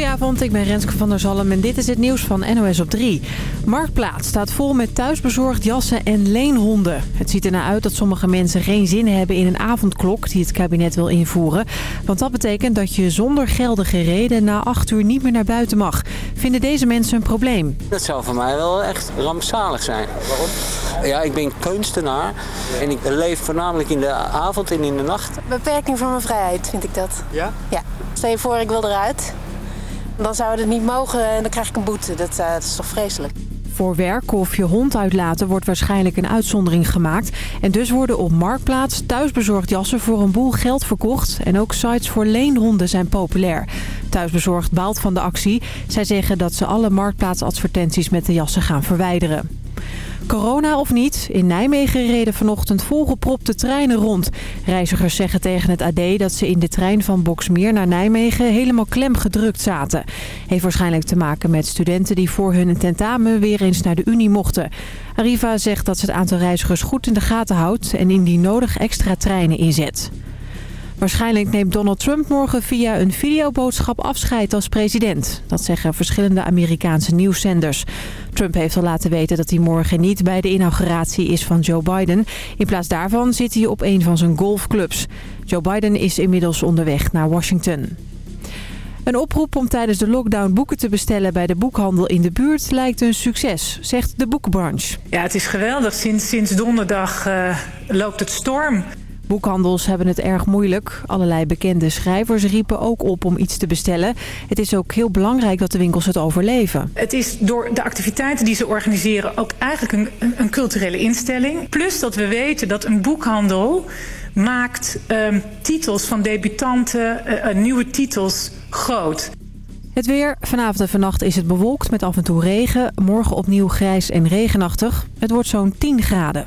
Goedenavond, ik ben Renske van der Zalm en dit is het nieuws van NOS op 3. Marktplaats staat vol met thuisbezorgd jassen en leenhonden. Het ziet ernaar uit dat sommige mensen geen zin hebben in een avondklok die het kabinet wil invoeren. Want dat betekent dat je zonder geldige reden na 8 uur niet meer naar buiten mag. Vinden deze mensen een probleem? Dat zou voor mij wel echt rampzalig zijn. Waarom? Ja, ik ben kunstenaar en ik leef voornamelijk in de avond en in de nacht. Beperking van mijn vrijheid vind ik dat. Ja? Ja. Stel je voor, ik wil eruit. Dan zou het niet mogen en dan krijg ik een boete. Dat, uh, dat is toch vreselijk. Voor werk of je hond uitlaten wordt waarschijnlijk een uitzondering gemaakt. En dus worden op Marktplaats thuisbezorgd jassen voor een boel geld verkocht. En ook sites voor leenhonden zijn populair. Thuisbezorgd baalt van de actie. Zij zeggen dat ze alle Marktplaatsadvertenties met de jassen gaan verwijderen. Corona of niet, in Nijmegen reden vanochtend volgepropte treinen rond. Reizigers zeggen tegen het AD dat ze in de trein van Boksmeer naar Nijmegen helemaal klem gedrukt zaten. Heeft waarschijnlijk te maken met studenten die voor hun tentamen weer eens naar de Unie mochten. Arriva zegt dat ze het aantal reizigers goed in de gaten houdt en indien nodig extra treinen inzet. Waarschijnlijk neemt Donald Trump morgen via een videoboodschap afscheid als president. Dat zeggen verschillende Amerikaanse nieuwszenders. Trump heeft al laten weten dat hij morgen niet bij de inauguratie is van Joe Biden. In plaats daarvan zit hij op een van zijn golfclubs. Joe Biden is inmiddels onderweg naar Washington. Een oproep om tijdens de lockdown boeken te bestellen bij de boekhandel in de buurt lijkt een succes, zegt de boekbranche. Ja, het is geweldig. Sinds, sinds donderdag uh, loopt het storm. Boekhandels hebben het erg moeilijk. Allerlei bekende schrijvers riepen ook op om iets te bestellen. Het is ook heel belangrijk dat de winkels het overleven. Het is door de activiteiten die ze organiseren ook eigenlijk een, een culturele instelling. Plus dat we weten dat een boekhandel maakt um, titels van debutanten, uh, uh, nieuwe titels groot. Het weer. Vanavond en vannacht is het bewolkt met af en toe regen. Morgen opnieuw grijs en regenachtig. Het wordt zo'n 10 graden.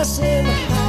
passing.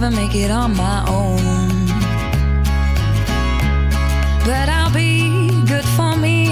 never make it on my own. But I'll be good for me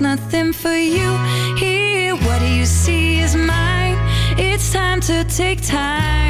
nothing for you here. What do you see is mine? It's time to take time.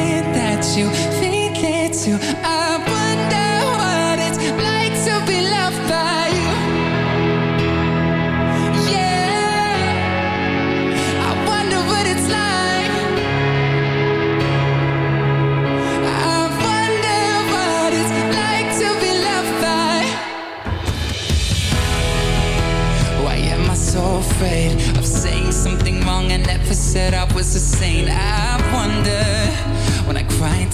you think it's you. I wonder what it's like to be loved by you. Yeah, I wonder what it's like. I wonder what it's like to be loved by. Why am I so afraid of saying something wrong? I never said I was a saint. I wonder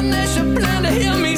and they should plan to hear me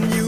when you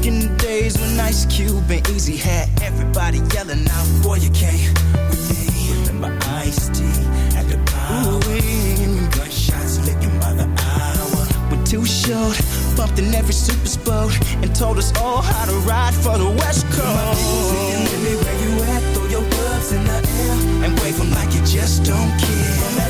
Back in the days when Ice Cube and Eazy had everybody yelling out, Boy, you can't with me. Remember Ice T at the power. Gunshots licking by the hour. We're too short, bumped in every super boat, and told us all how to ride for the West Coast. Baby, where you at? Throw your gloves in the air and wave them like you just don't care.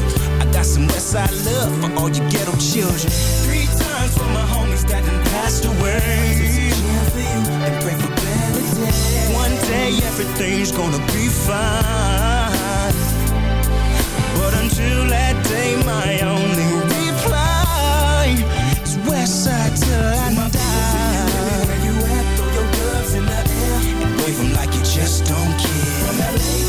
Got some Westside love for all you ghetto children. Three times for my homies that done passed away. And pray for better days. One day everything's gonna be fine. But until that day, my only reply is Westside till I die. Where you at? Throw your gloves in the air and wave like you just don't care.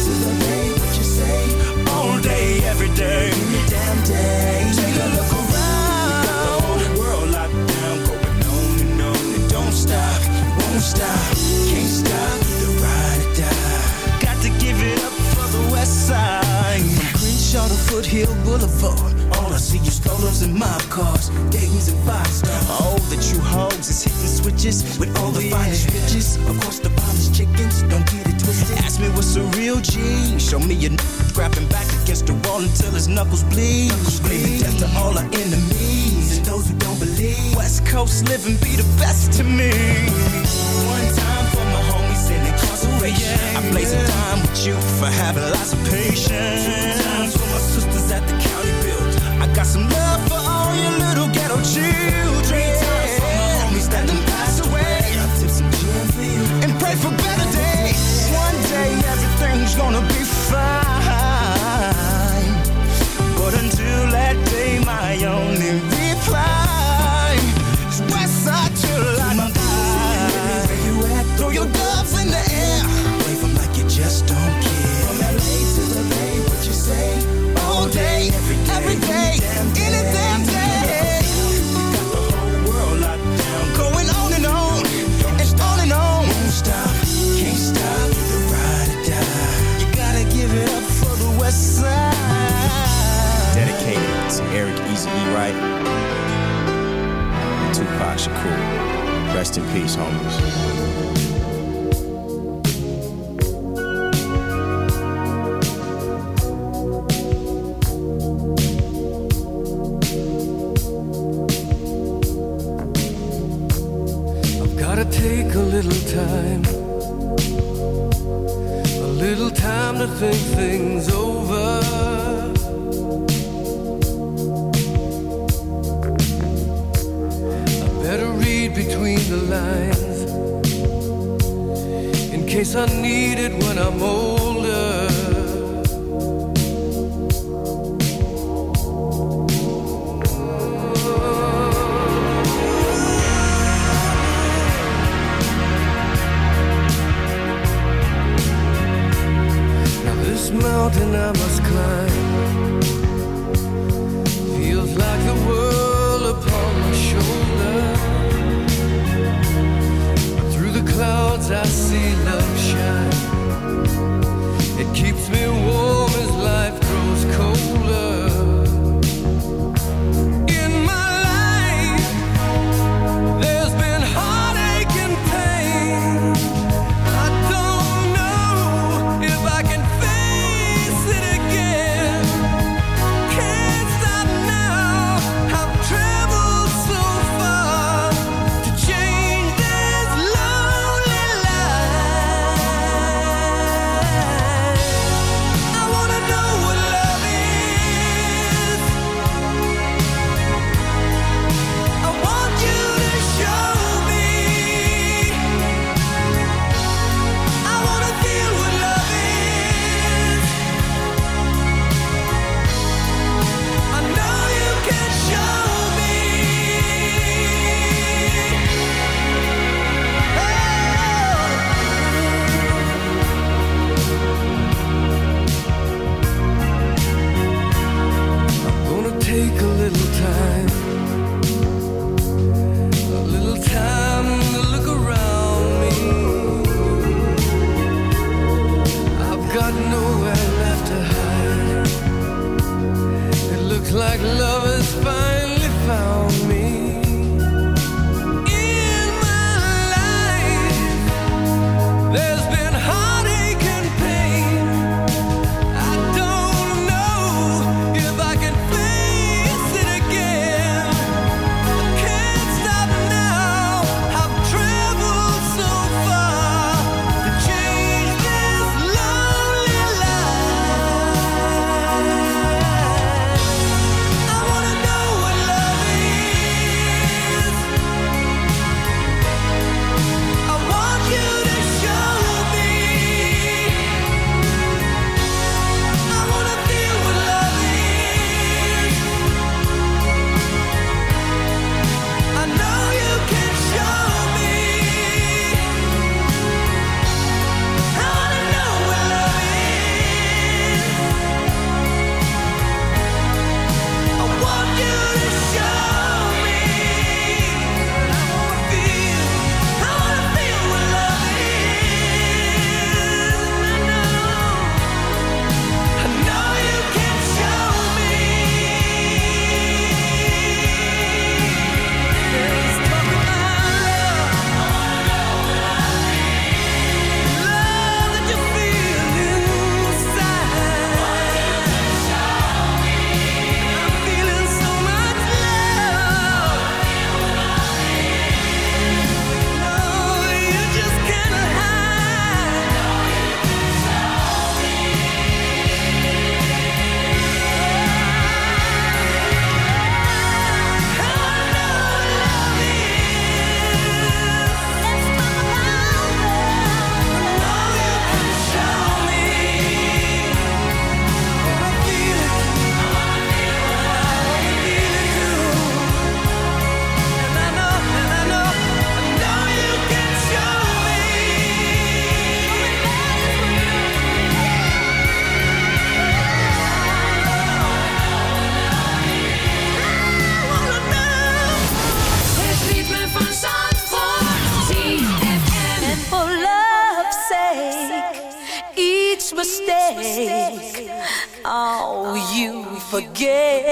Foothill Boulevard. All I see is strollers and mob cars, Dayton's and five stars. All the true hoes is hitting switches with all the finest bitches. Of course, the finest chickens, don't get it twisted. Ask me what's a real G. Show me your grabbing back against the wall until his knuckles bleed. Screaming death to all our enemies and those who don't believe. West Coast living be the best to me. One time for my homies in incarceration. I blaze a dime with you for having lots of patience. Two times for my sisters at the county build. I got some love for all your little ghetto children. Three times for my homies that done passed away. I tip some gin for you and pray for better days. One day everything's gonna be fine. But until that day, my only reply is Westside till I die. Throw your gloves Eric Eazy E. Wright and Tupac Shakur. Rest in peace, homies. I've gotta take a little time, a little time to think things over. Case I need it when I'm older. Now this mountain I must climb you